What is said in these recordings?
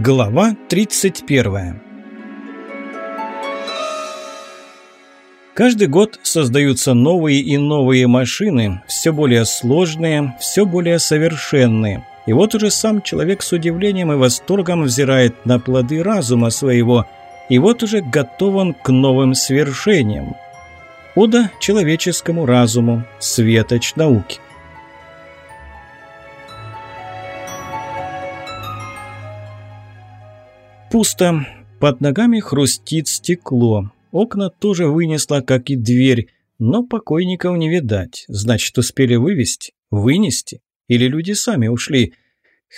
Глава 31 Каждый год создаются новые и новые машины, все более сложные, все более совершенные. И вот уже сам человек с удивлением и восторгом взирает на плоды разума своего, и вот уже готов он к новым свершениям. Ода человеческому разуму, светоч науки. Пусто. Под ногами хрустит стекло. Окна тоже вынесло, как и дверь. Но покойников не видать. Значит, успели вывести? Вынести? Или люди сами ушли?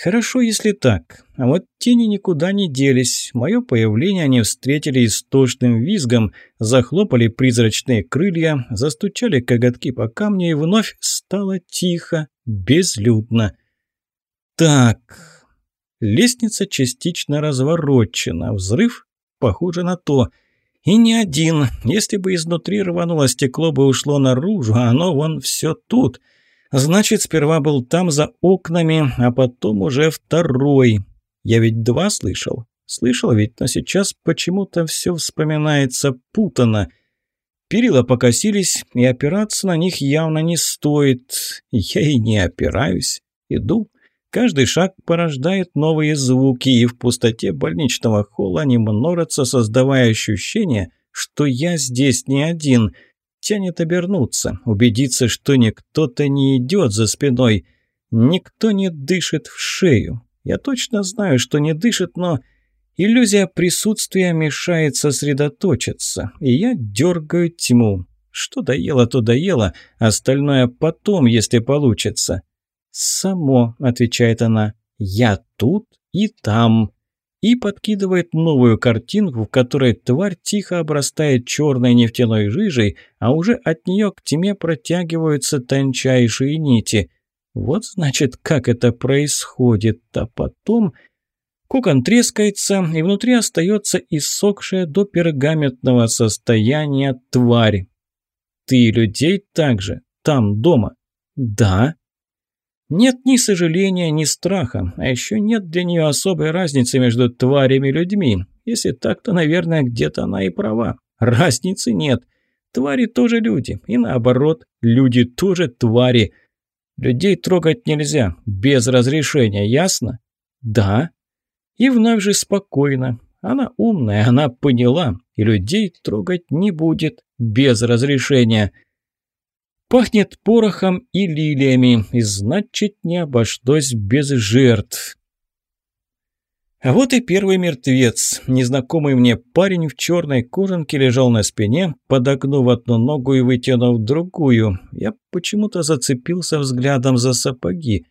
Хорошо, если так. А вот тени никуда не делись. Мое появление они встретили истошным визгом, захлопали призрачные крылья, застучали коготки по камню, и вновь стало тихо, безлюдно. Так, лестница частично разворочена, взрыв похоже на то – и не один. Если бы изнутри рвануло стекло бы ушло наружу, а оно вон все тут. Значит, сперва был там за окнами, а потом уже второй. Я ведь два слышал. Слышал ведь, но сейчас почему-то все вспоминается путано. Перила покосились, и опираться на них явно не стоит. Я и не опираюсь. Иду, Каждый шаг порождает новые звуки, и в пустоте больничного холла они множатся, создавая ощущение, что я здесь не один. Тянет обернуться, убедиться, что никто-то не идет за спиной. Никто не дышит в шею. Я точно знаю, что не дышит, но иллюзия присутствия мешает сосредоточиться, и я дергаю тьму. Что доело, то доело, остальное потом, если получится. «Само», — отвечает она, — «я тут и там». И подкидывает новую картинку, в которой тварь тихо обрастает черной нефтяной жижей, а уже от нее к тьме протягиваются тончайшие нити. Вот значит, как это происходит. А потом... Кокон трескается, и внутри остается иссохшая до пергаментного состояния тварь. «Ты людей также? Там, дома?» «Да», нет ни сожаления, ни страха, а еще нет для нее особой разницы между тварями и людьми. Если так, то, наверное, где-то она и права. Разницы нет. Твари тоже люди, и наоборот, люди тоже твари. Людей трогать нельзя, без разрешения, ясно? Да. И вновь же спокойно. Она умная, она поняла, и людей трогать не будет, без разрешения. Пахнет порохом и лилиями, и значит не обошлось без жертв. А вот и первый мертвец. Незнакомый мне парень в черной кожанке лежал на спине, подогнув одну ногу и вытянув другую. Я почему-то зацепился взглядом за сапоги.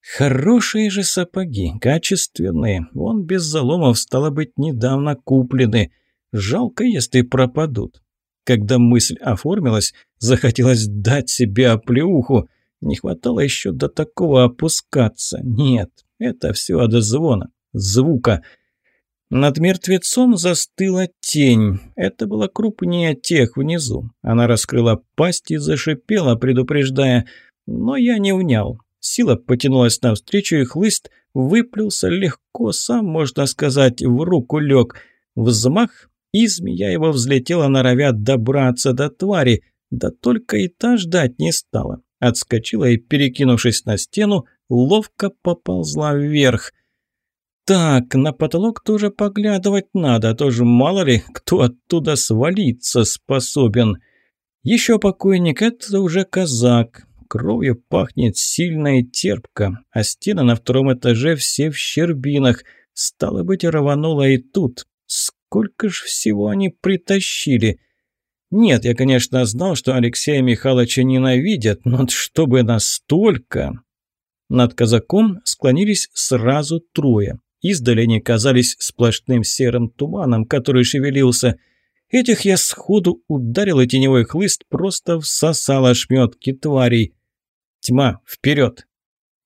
Хорошие же сапоги, качественные. Вон без заломов, стало быть, недавно куплены. Жалко, если пропадут. Когда мысль оформилась, захотелось дать себе оплеуху. Не хватало еще до такого опускаться. Нет, это все от звона, звука. Над мертвецом застыла тень. Это была крупнее тех внизу. Она раскрыла пасть и зашипела, предупреждая. Но я не унял. Сила потянулась навстречу, и хлыст выплюлся легко, сам, можно сказать, в руку лег. Взмах, и змея его взлетела, норовя добраться до твари, да только и та ждать не стала. Отскочила и, перекинувшись на стену, ловко поползла вверх. Так, на потолок тоже поглядывать надо, а то же мало ли, кто оттуда свалиться способен. Еще покойник – это уже казак. Кровью пахнет сильно и терпко, а стены на втором этаже все в щербинах. Стало быть, рвануло и тут. Сколько ж всего они притащили? Нет, я, конечно, знал, что Алексея Михайловича ненавидят, но чтобы настолько... Над казаком склонились сразу трое. Издали они казались сплошным серым туманом, который шевелился. Этих я сходу ударил, и теневой хлыст просто всосал ошметки тварей. Тьма, вперед!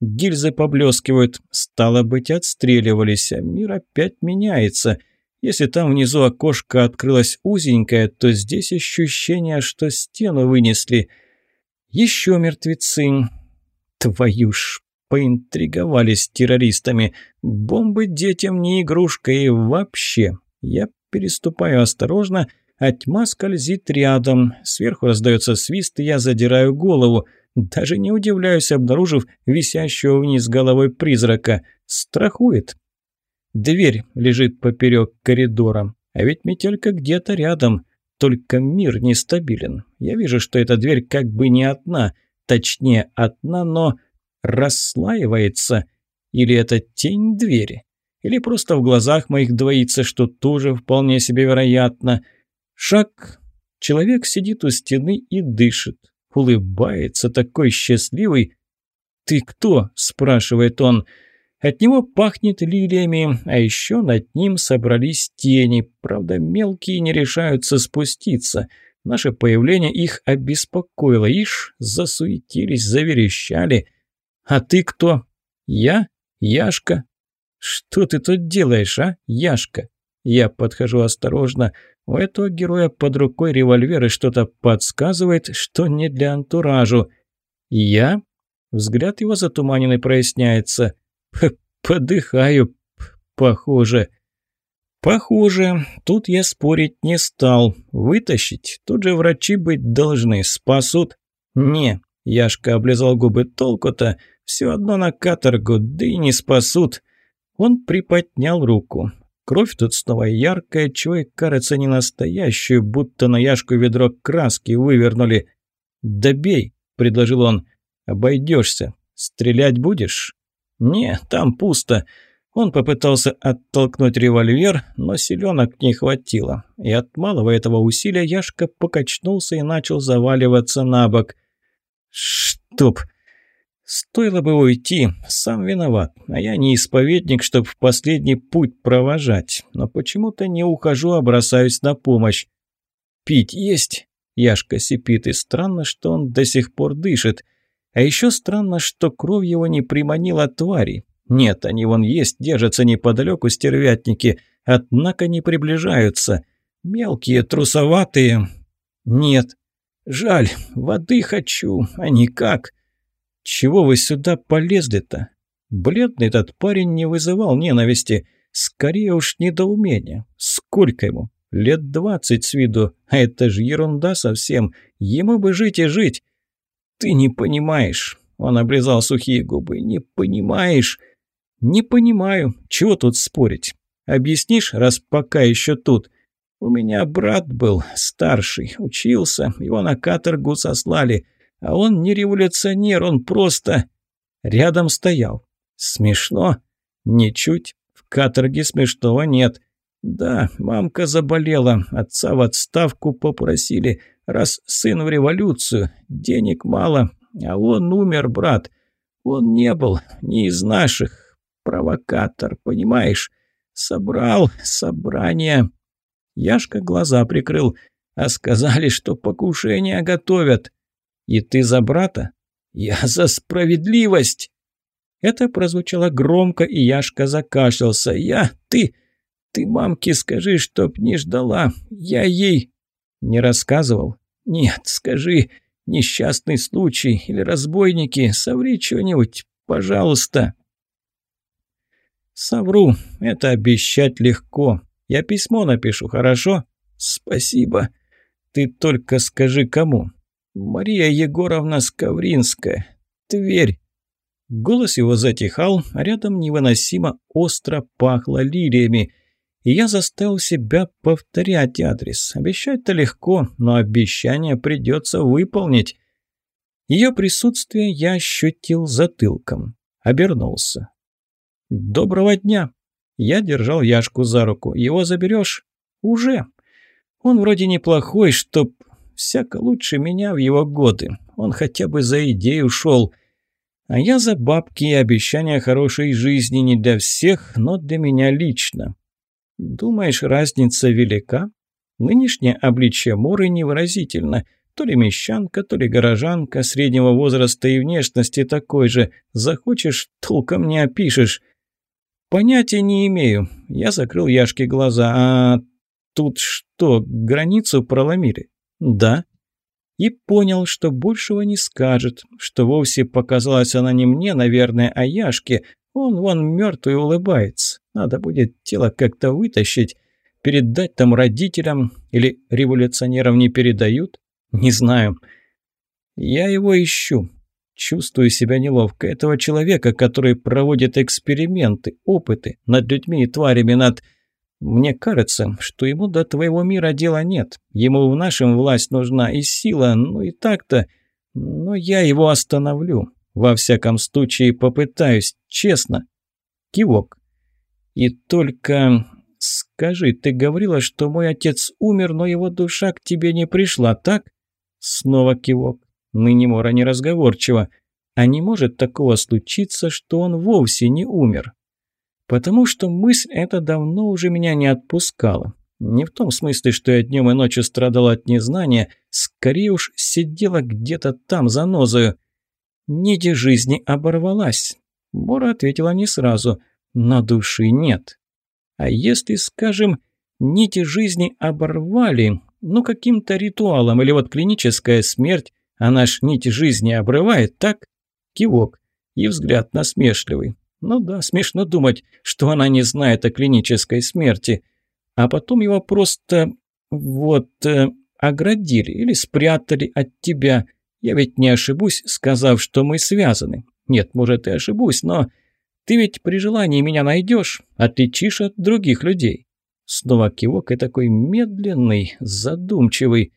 Гильзы поблескивают. Стало быть, отстреливались, а мир опять меняется — если там внизу окошко открылось узенькое, то здесь ощущение, что стену вынесли. Еще мертвецы. Твою ж поинтриговали с террористами. Бомбы детям не игрушка и вообще. Я переступаю осторожно, а тьма скользит рядом. Сверху раздается свист, и я задираю голову. Даже не удивляюсь, обнаружив висящего вниз головой призрака. Страхует. Дверь лежит поперек коридора. А ведь метелька где-то рядом. Только мир нестабилен. Я вижу, что эта дверь как бы не одна. Точнее, одна, но расслаивается. Или это тень двери? Или просто в глазах моих двоится, что тоже вполне себе вероятно. Шаг. Человек сидит у стены и дышит. Улыбается, такой счастливый. «Ты кто?» – спрашивает он. От него пахнет лилиями, а еще над ним собрались тени. Правда, мелкие не решаются спуститься – Наше появление их обеспокоило. Ишь, засуетились, заверещали. «А ты кто?» «Я? Яшка?» «Что ты тут делаешь, а, Яшка?» Я подхожу осторожно. У этого героя под рукой револьвер и что-то подсказывает, что не для антуражу. «Я?» Взгляд его затуманенный проясняется. «Подыхаю, похоже». Похоже, тут я спорить не стал. Вытащить? Тут же врачи быть должны. Спасут? Не. Яшка облизал губы толку-то. Все одно на каторгу, да и не спасут. Он приподнял руку. Кровь тут снова яркая, и кажется не настоящую, будто на Яшку ведро краски вывернули. «Добей», — предложил он. «Обойдешься. Стрелять будешь?» «Не, там пусто». Он попытался оттолкнуть револьвер, но селенок не хватило. И от малого этого усилия Яшка покачнулся и начал заваливаться на бок. «Чтоб!» Стоило бы уйти, сам виноват, а я не исповедник, чтоб в последний путь провожать, но почему-то не ухожу, а бросаюсь на помощь. «Пить есть?» Яшка сипит, и странно, что он до сих пор дышит. А еще странно, что кровь его не приманила твари. Нет, они вон есть, держатся неподалеку стервятники, однако не приближаются. Мелкие, трусоватые. Нет. Жаль, воды хочу, а никак. Чего вы сюда полезли-то? Бледный этот парень не вызывал ненависти, скорее уж недоумения. Сколько ему? Лет двадцать с виду, а это же ерунда совсем. Ему бы жить и жить. Ты не понимаешь. Он обрезал сухие губы. Не понимаешь. «Не понимаю, чего тут спорить? Объяснишь, раз пока еще тут? У меня брат был, старший, учился, его на каторгу сослали, а он не революционер, он просто...» Рядом стоял. «Смешно?» «Ничуть. В каторге смешного нет». «Да, мамка заболела, отца в отставку попросили, раз сын в революцию, денег мало, а он умер, брат. Он не был, не из наших, провокатор, понимаешь? Собрал собрание. Яшка глаза прикрыл, а сказали, что покушение готовят. И ты за брата? Я за справедливость. Это прозвучало громко, и Яшка закашлялся. Я, ты, ты мамке скажи, чтоб не ждала. Я ей не рассказывал. Нет, скажи, несчастный случай или разбойники, соври что-нибудь, пожалуйста. «Совру. Это обещать легко. Я письмо напишу, хорошо?» «Спасибо. Ты только скажи, кому?» «Мария Егоровна Скавринская. Тверь». Голос его затихал, а рядом невыносимо остро пахло лилиями. И я заставил себя повторять адрес. Обещать-то легко, но обещание придется выполнить. Ее присутствие я ощутил затылком. Обернулся. «Доброго дня!» Я держал Яшку за руку. «Его заберешь?» «Уже!» «Он вроде неплохой, чтоб всяко лучше меня в его годы. Он хотя бы за идею шел. А я за бабки и обещания хорошей жизни не для всех, но для меня лично. Думаешь, разница велика? Нынешнее обличье Моры невыразительно. То ли мещанка, то ли горожанка, среднего возраста и внешности такой же. Захочешь, толком не опишешь. «Понятия не имею». Я закрыл Яшке глаза. «А тут что, границу проломили?» «Да». И понял, что большего не скажет, что вовсе показалась она не мне, наверное, а Яшке. Он вон мертвый улыбается. Надо будет тело как-то вытащить, передать там родителям или революционерам не передают. Не знаю. Я его ищу. Чувствую себя неловко. Этого человека, который проводит эксперименты, опыты над людьми и тварями, над... Мне кажется, что ему до твоего мира дела нет. Ему в нашем власть нужна и сила, ну и так-то. Но я его остановлю. Во всяком случае, попытаюсь, честно. Кивок. И только... Скажи, ты говорила, что мой отец умер, но его душа к тебе не пришла, так? Снова кивок. Ныне Мора неразговорчиво. А не может такого случиться, что он вовсе не умер? Потому что мысль эта давно уже меня не отпускала. Не в том смысле, что я днем и ночью страдала от незнания, скорее уж сидела где-то там за нозою. Нити жизни оборвалась. Бора ответила не сразу. На души нет. А если, скажем, нити жизни оборвали, ну каким-то ритуалом, или вот клиническая смерть, она ж нити жизни обрывает, так? Кивок. И взгляд насмешливый. Ну да, смешно думать, что она не знает о клинической смерти. А потом его просто вот э, оградили или спрятали от тебя. Я ведь не ошибусь, сказав, что мы связаны. Нет, может и ошибусь, но ты ведь при желании меня найдешь, отличишь от других людей. Снова кивок и такой медленный, задумчивый.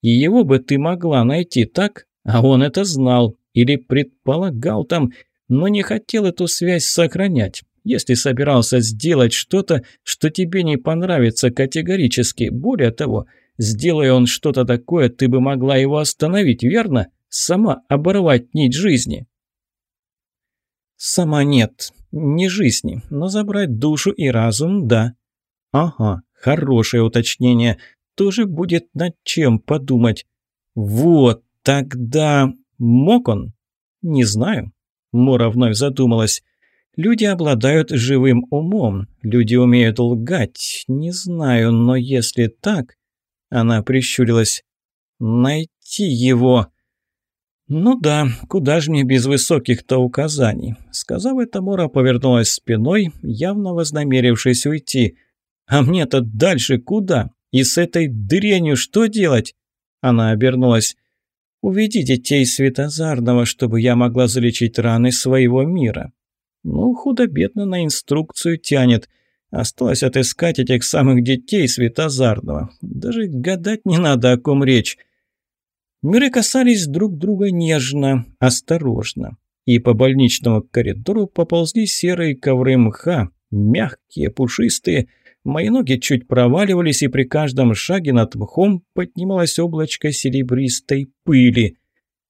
И его бы ты могла найти, так? А он это знал или предполагал там, но не хотел эту связь сохранять. Если собирался сделать что-то, что тебе не понравится категорически, более того, сделая он что-то такое, ты бы могла его остановить, верно? Сама оборвать нить жизни. Сама нет, не жизни, но забрать душу и разум – да. Ага, хорошее уточнение. Тоже будет над чем подумать. Вот, тогда мог он? Не знаю. Мора вновь задумалась. Люди обладают живым умом, люди умеют лгать. Не знаю, но если так... Она прищурилась. Найти его... «Ну да, куда же мне без высоких-то указаний?» Сказав это, Мора повернулась спиной, явно вознамерившись уйти. «А мне-то дальше куда? И с этой дрянью что делать?» Она обернулась. Уведи детей Светозарного, чтобы я могла залечить раны своего мира. Ну, худо-бедно на инструкцию тянет. Осталось отыскать этих самых детей Светозарного. Даже гадать не надо, о ком речь. Миры касались друг друга нежно, осторожно. И по больничному коридору поползли серые ковры мха, мягкие, пушистые, Мои ноги чуть проваливались, и при каждом шаге над мхом поднималось облачко серебристой пыли.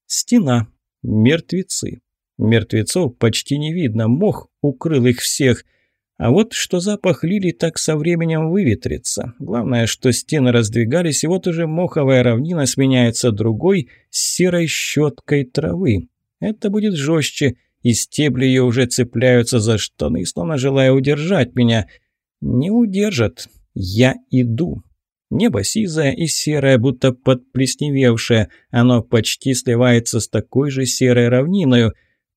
Стена. Мертвецы. Мертвецов почти не видно, мох укрыл их всех. А вот что запах лилий так со временем выветрится. Главное, что стены раздвигались, и вот уже моховая равнина сменяется другой с серой щеткой травы. Это будет жестче, и стебли ее уже цепляются за штаны, словно желая удержать меня – не удержат. Я иду. Небо сизое и серое, будто подплесневевшее. Оно почти сливается с такой же серой равниною.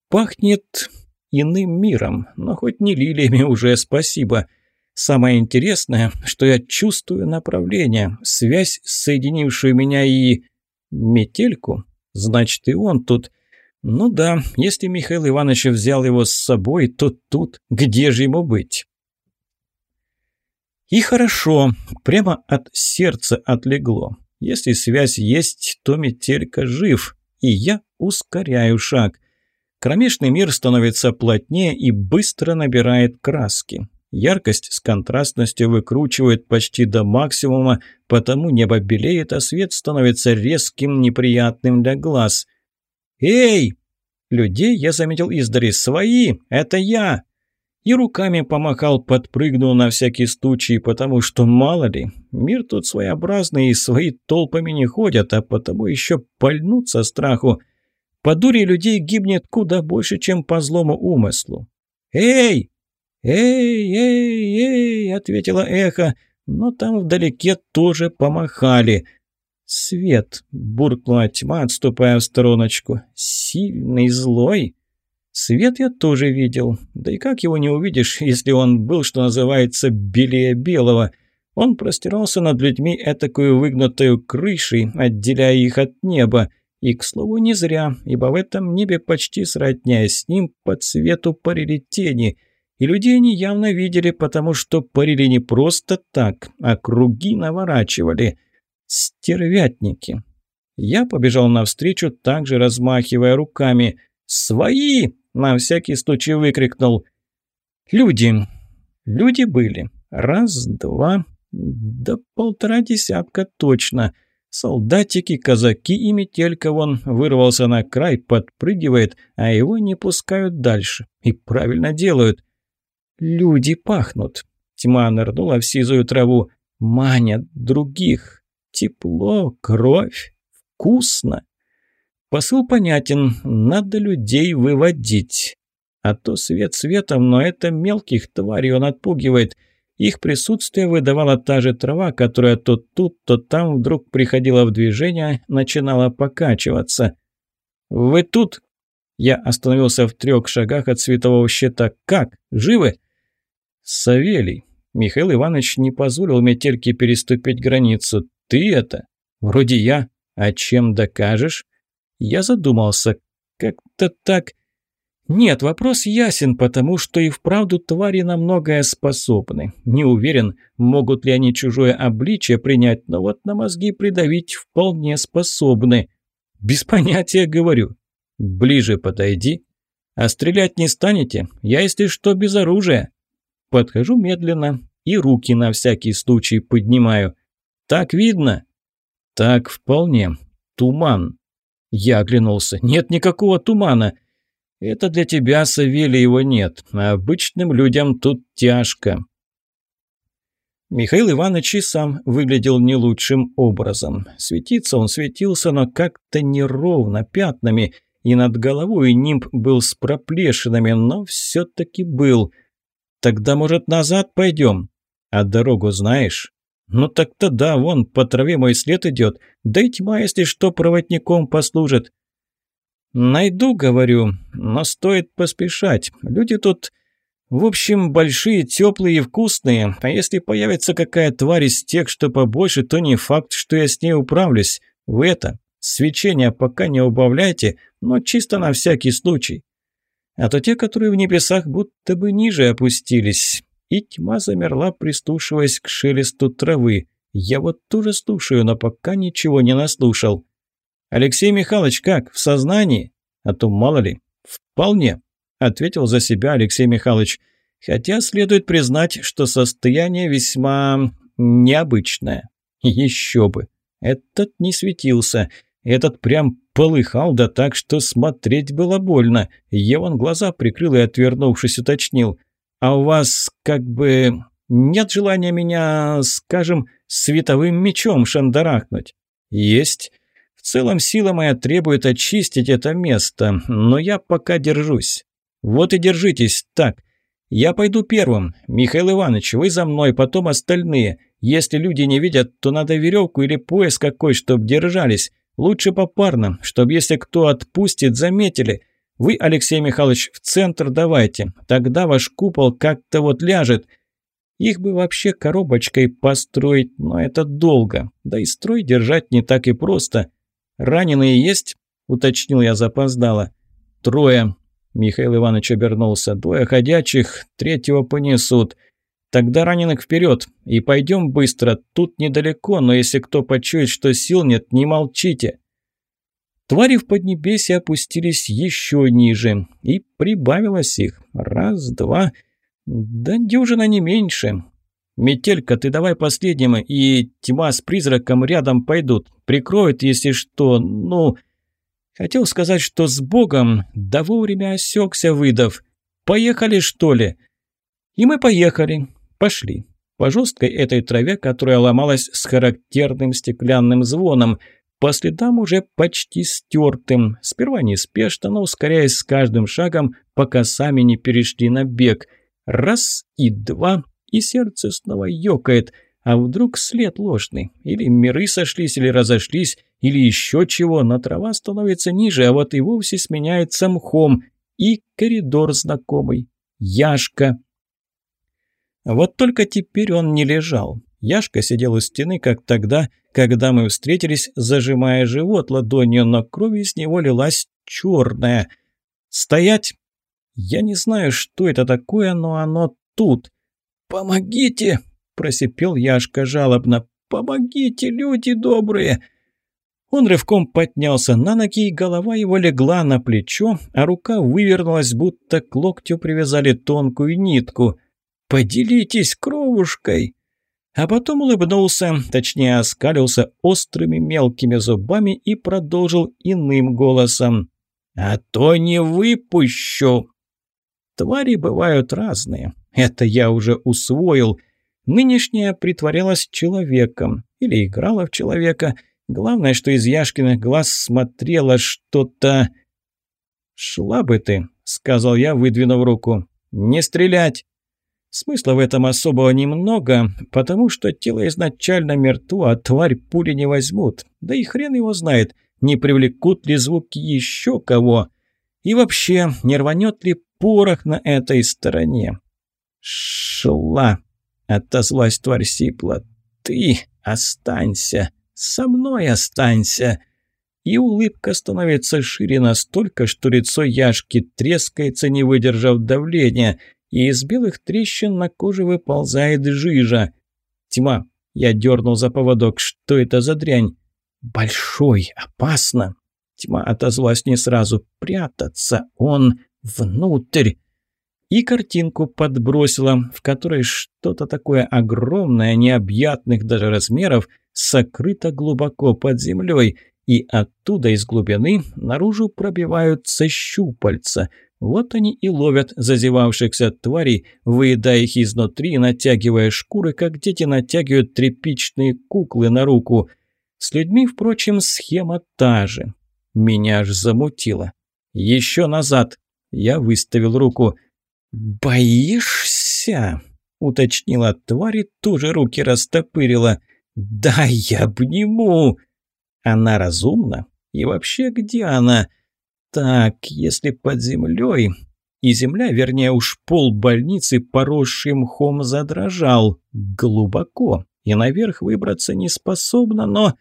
Пахнет иным миром, но хоть не лилиями уже спасибо. Самое интересное, что я чувствую направление, связь, соединившую меня и... Метельку? Значит, и он тут. Ну да, если Михаил Иванович взял его с собой, то тут где же ему быть? И хорошо, прямо от сердца отлегло. Если связь есть, то метелька жив, и я ускоряю шаг. Кромешный мир становится плотнее и быстро набирает краски. Яркость с контрастностью выкручивает почти до максимума, потому небо белеет, а свет становится резким, неприятным для глаз. «Эй!» Людей я заметил издали. «Свои! Это я!» и руками помахал, подпрыгнул на всякий случай, потому что, мало ли, мир тут своеобразный и свои толпами не ходят, а потому еще пальнут со страху. По дуре людей гибнет куда больше, чем по злому умыслу. «Эй! Эй, эй, эй!» — ответила эхо, но там вдалеке тоже помахали. «Свет!» – буркнула тьма, отступая в стороночку. «Сильный, злой!» Свет я тоже видел. Да и как его не увидишь, если он был, что называется, белее белого? Он простирался над людьми этакую выгнутую крышей, отделяя их от неба. И, к слову, не зря, ибо в этом небе почти сродняясь с ним по цвету парили тени. И людей они явно видели, потому что парили не просто так, а круги наворачивали – Стервятники. Я побежал навстречу, также размахивая руками. «Свои!» – на всякий случай выкрикнул. «Люди. Люди были. Раз, два, да полтора десятка точно. Солдатики, казаки и метелька вон вырвался на край, подпрыгивает, а его не пускают дальше. И правильно делают. Люди пахнут. Тьма нырнула в сизую траву. Манят других. Тепло, кровь, вкусно. Посыл понятен, надо людей выводить. А то свет светом, но это мелких тварей он отпугивает. Их присутствие выдавала та же трава, которая то тут, то там вдруг приходила в движение, начинала покачиваться. «Вы тут?» Я остановился в трех шагах от светового щита. «Как? Живы?» «Савелий». Михаил Иванович не позволил метельке переступить границу. «Ты это? Вроде я. А чем докажешь?» Я задумался. Как-то так... Нет, вопрос ясен, потому что и вправду твари на многое способны. Не уверен, могут ли они чужое обличие принять, но вот на мозги придавить вполне способны. Без понятия говорю. Ближе подойди. А стрелять не станете? Я, если что, без оружия. Подхожу медленно и руки на всякий случай поднимаю. Так видно?» «Так вполне. Туман». Я оглянулся. «Нет никакого тумана». «Это для тебя, Савелий, его нет. А обычным людям тут тяжко». Михаил Иванович и сам выглядел не лучшим образом. Светиться он светился, но как-то неровно, пятнами, и над головой нимб был с проплешинами, но все-таки был. «Тогда, может, назад пойдем? А дорогу знаешь?» «Ну так-то да, вон, по траве мой след идет. Да и тьма, если что, проводником послужит». «Найду, говорю, но стоит поспешать. Люди тут, в общем, большие, теплые и вкусные. А если появится какая тварь из тех, что побольше, то не факт, что я с ней управлюсь. Вы это, свечение пока не убавляйте, но чисто на всякий случай. А то те, которые в небесах будто бы ниже опустились и тьма замерла, пристушиваясь к шелесту травы. Я вот тоже слушаю, но пока ничего не наслушал. «Алексей Михайлович как, в сознании?» «А то мало ли». «Вполне», — ответил за себя Алексей Михайлович. «Хотя следует признать, что состояние весьма необычное. Еще бы. Этот не светился. Этот прям полыхал, да так, что смотреть было больно. Я вон глаза прикрыл и, отвернувшись, уточнил. А у вас как бы нет желания меня, скажем, световым мечом шандарахнуть? Есть. Целом сила моя требует очистить это место, но я пока держусь. Вот и держитесь так. Я пойду первым. Михаил Иванович, вы за мной, потом остальные. Если люди не видят, то надо веревку или пояс какой, чтоб держались. Лучше попарно, чтоб если кто отпустит, заметили. Вы, Алексей Михайлович, в центр давайте, тогда ваш купол как-то вот ляжет. Их бы вообще коробочкой построить, но это долго. Да и строй держать не так и просто. Раненые есть? Уточнил я запоздало. Трое. Михаил Иванович обернулся. Двое ходячих, третьего понесут. Тогда раненых вперед. И пойдем быстро. Тут недалеко, но если кто почует, что сил нет, не молчите. Твари в Поднебесье опустились еще ниже, и прибавилось их. Раз, два, да дюжина не меньше. «Метелька, ты давай последним, и тьма с призраком рядом пойдут. Прикроют, если что, ну...» Хотел сказать, что с Богом, да вовремя осекся, выдав. «Поехали, что ли?» И мы поехали. Пошли. По жесткой этой траве, которая ломалась с характерным стеклянным звоном – по следам уже почти стертым. Сперва неспешно, но ускоряясь с каждым шагом, пока сами не перешли на бег. Раз и два, и сердце снова ёкает. А вдруг след ложный? Или миры сошлись, или разошлись, или еще чего, но трава становится ниже, а вот и вовсе сменяется мхом. И коридор знакомый. Яшка. Вот только теперь он не лежал. Яшка сидел у стены, как тогда, когда мы встретились, зажимая живот ладонью, но кровь из него лилась черная. «Стоять!» Я не знаю, что это такое, но оно тут. «Помогите!» – просипел Яшка жалобно. «Помогите, люди добрые!» Он рывком поднялся на ноги, и голова его легла на плечо, а рука вывернулась, будто к локтю привязали тонкую нитку. «Поделитесь кровушкой!» А потом улыбнулся, точнее оскалился острыми мелкими зубами и продолжил иным голосом. «А то не выпущу!» Твари бывают разные. Это я уже усвоил. Нынешняя притворялась человеком или играла в человека. Главное, что из Яшкиных глаз смотрело что-то... «Шла бы ты», — сказал я, выдвинув руку. «Не стрелять!» Смысла в этом особого немного, потому что тело изначально мертво, а тварь пули не возьмут. Да и хрен его знает, не привлекут ли звуки еще кого. И вообще, не рванет ли порох на этой стороне? «Шла!» — отозвалась тварь сипла. «Ты останься! Со мной останься!» И улыбка становится шире настолько, что лицо Яшки трескается, не выдержав давления — и из белых трещин на коже выползает жижа. Тьма. Я дернул за поводок. Что это за дрянь? Большой, опасно. Тьма отозвалась не сразу. Прятаться. Он внутрь. И картинку подбросила, в которой что-то такое огромное, необъятных даже размеров, сокрыто глубоко под землей, и оттуда из глубины наружу пробиваются щупальца – вот они и ловят зазевавшихся тварей, выедая их изнутри, натягивая шкуры, как дети натягивают тряпичные куклы на руку. С людьми, впрочем, схема та же. Меня аж замутило. «Еще назад!» Я выставил руку. «Боишься?» — уточнила тварь и тоже руки растопырила. «Да я обниму!» «Она разумна? И вообще, где она?» Так, если под землей... И земля, вернее уж пол больницы, поросший мхом, задрожал. Глубоко. И наверх выбраться не способна, но...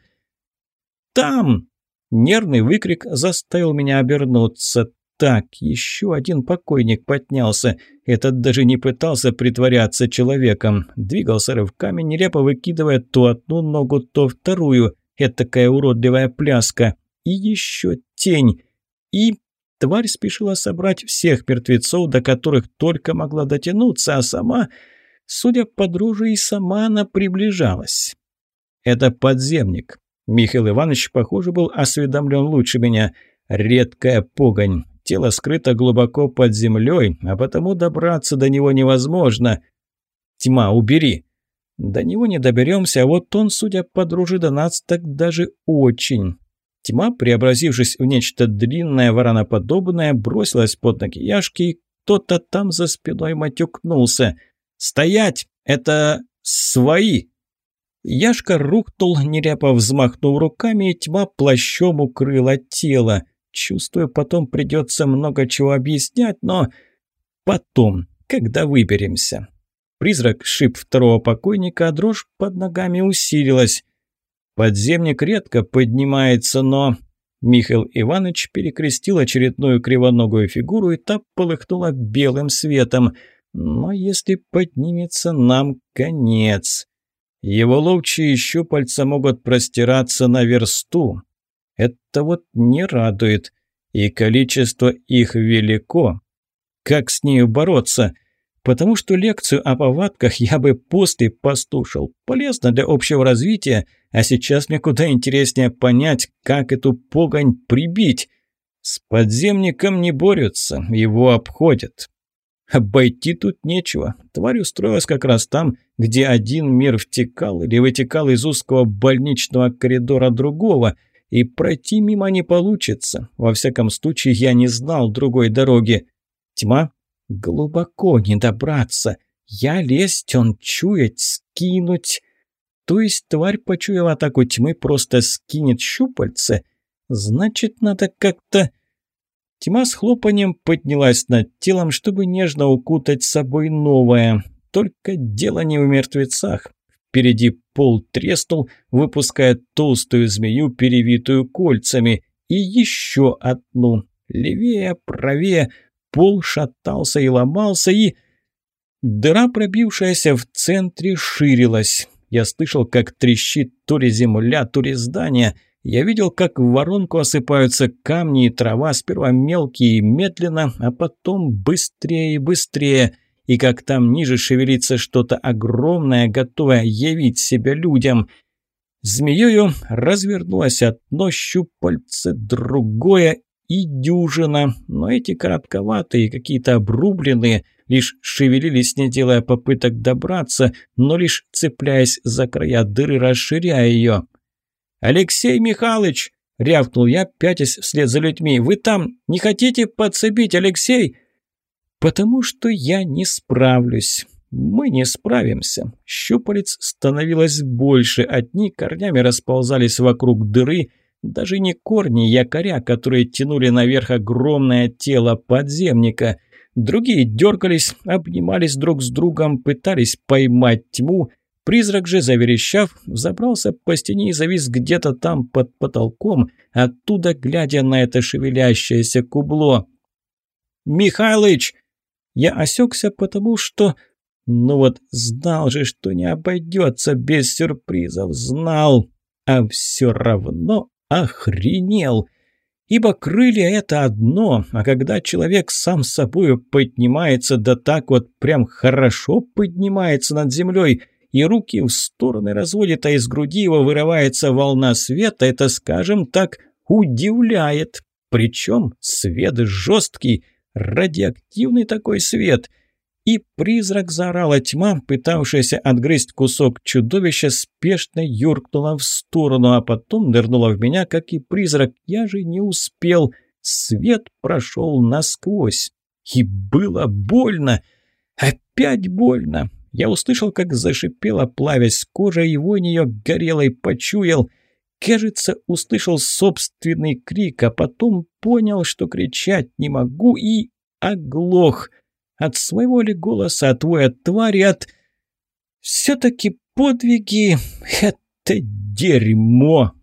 Там! Нервный выкрик заставил меня обернуться. Так, еще один покойник поднялся. Этот даже не пытался притворяться человеком. Двигался рывками, нелепо выкидывая то одну ногу, то вторую. Это такая уродливая пляска. И еще тень. И тварь спешила собрать всех мертвецов, до которых только могла дотянуться, а сама, судя по друже, и сама она приближалась. Это подземник. Михаил Иванович, похоже, был осведомлен лучше меня. Редкая погонь. Тело скрыто глубоко под землей, а потому добраться до него невозможно. Тьма, убери. До него не доберемся, а вот он, судя по друже, до нас так даже очень. Тьма, преобразившись в нечто длинное, вороноподобное, бросилась под ноги Яшки, и кто-то там за спиной матюкнулся. «Стоять! Это свои!» Яшка рухнул, неряпо взмахнув руками, и тьма плащом укрыла тело. Чувствую, потом придется много чего объяснять, но... Потом, когда выберемся. Призрак шип второго покойника, а дрожь под ногами усилилась. Подземник редко поднимается, но... Михаил Иванович перекрестил очередную кривоногую фигуру, и та полыхнула белым светом. Но если поднимется, нам конец. Его ловчие щупальца могут простираться на версту. Это вот не радует. И количество их велико. Как с нею бороться? Потому что лекцию о повадках я бы после послушал. Полезно для общего развития, а сейчас мне куда интереснее понять, как эту погонь прибить. С подземником не борются, его обходят. Обойти тут нечего. Тварь устроилась как раз там, где один мир втекал или вытекал из узкого больничного коридора другого, и пройти мимо не получится. Во всяком случае, я не знал другой дороги. Тьма? Глубоко не добраться. Я лезть, он чуять, скинуть. То есть тварь, почуяв атаку тьмы, просто скинет щупальце? Значит, надо как-то... Тьма с хлопанием поднялась над телом, чтобы нежно укутать собой новое. Только дело не в мертвецах. Впереди пол треснул, выпуская толстую змею, перевитую кольцами. И еще одну. Левее, правее. Пол шатался и ломался, и... Дыра, пробившаяся в центре, ширилась. Я слышал, как трещит то ли земля, то ли здание. Я видел, как в воронку осыпаются камни и трава, сперва мелкие и медленно, а потом быстрее и быстрее. И как там ниже шевелится что-то огромное, готовое явить себя людям. Змеёю развернулось одно щупальце, другое и дюжина, но эти коротковатые, какие-то обрубленные – лишь шевелились, не делая попыток добраться, но лишь цепляясь за края дыры, расширяя ее. «Алексей Михайлович!» — рявкнул я, пятясь вслед за людьми. «Вы там не хотите подцепить, Алексей?» «Потому что я не справлюсь. Мы не справимся». Щупалец становилось больше, одни корнями расползались вокруг дыры, даже не корни якоря, которые тянули наверх огромное тело подземника. Другие дергались, обнимались друг с другом, пытались поймать тьму. Призрак же, заверещав, забрался по стене и завис где-то там под потолком, оттуда глядя на это шевелящееся кубло. «Михалыч!» Я осекся, потому что... Ну вот, знал же, что не обойдется без сюрпризов, знал, а все равно охренел. Ибо крылья – это одно, а когда человек сам собою поднимается, да так вот прям хорошо поднимается над землей, и руки в стороны разводит, а из груди его вырывается волна света, это, скажем так, удивляет. Причем свет жесткий, радиоактивный такой свет – и призрак заорала тьма, пытавшаяся отгрызть кусок чудовища, спешно юркнула в сторону, а потом нырнула в меня, как и призрак. Я же не успел. Свет прошел насквозь. И было больно. Опять больно. Я услышал, как зашипела, плавясь кожа, и вонь ее горелой почуял. Кажется, услышал собственный крик, а потом понял, что кричать не могу, и оглох. От своего ли голоса, от воя твари, от... Все-таки подвиги — это дерьмо.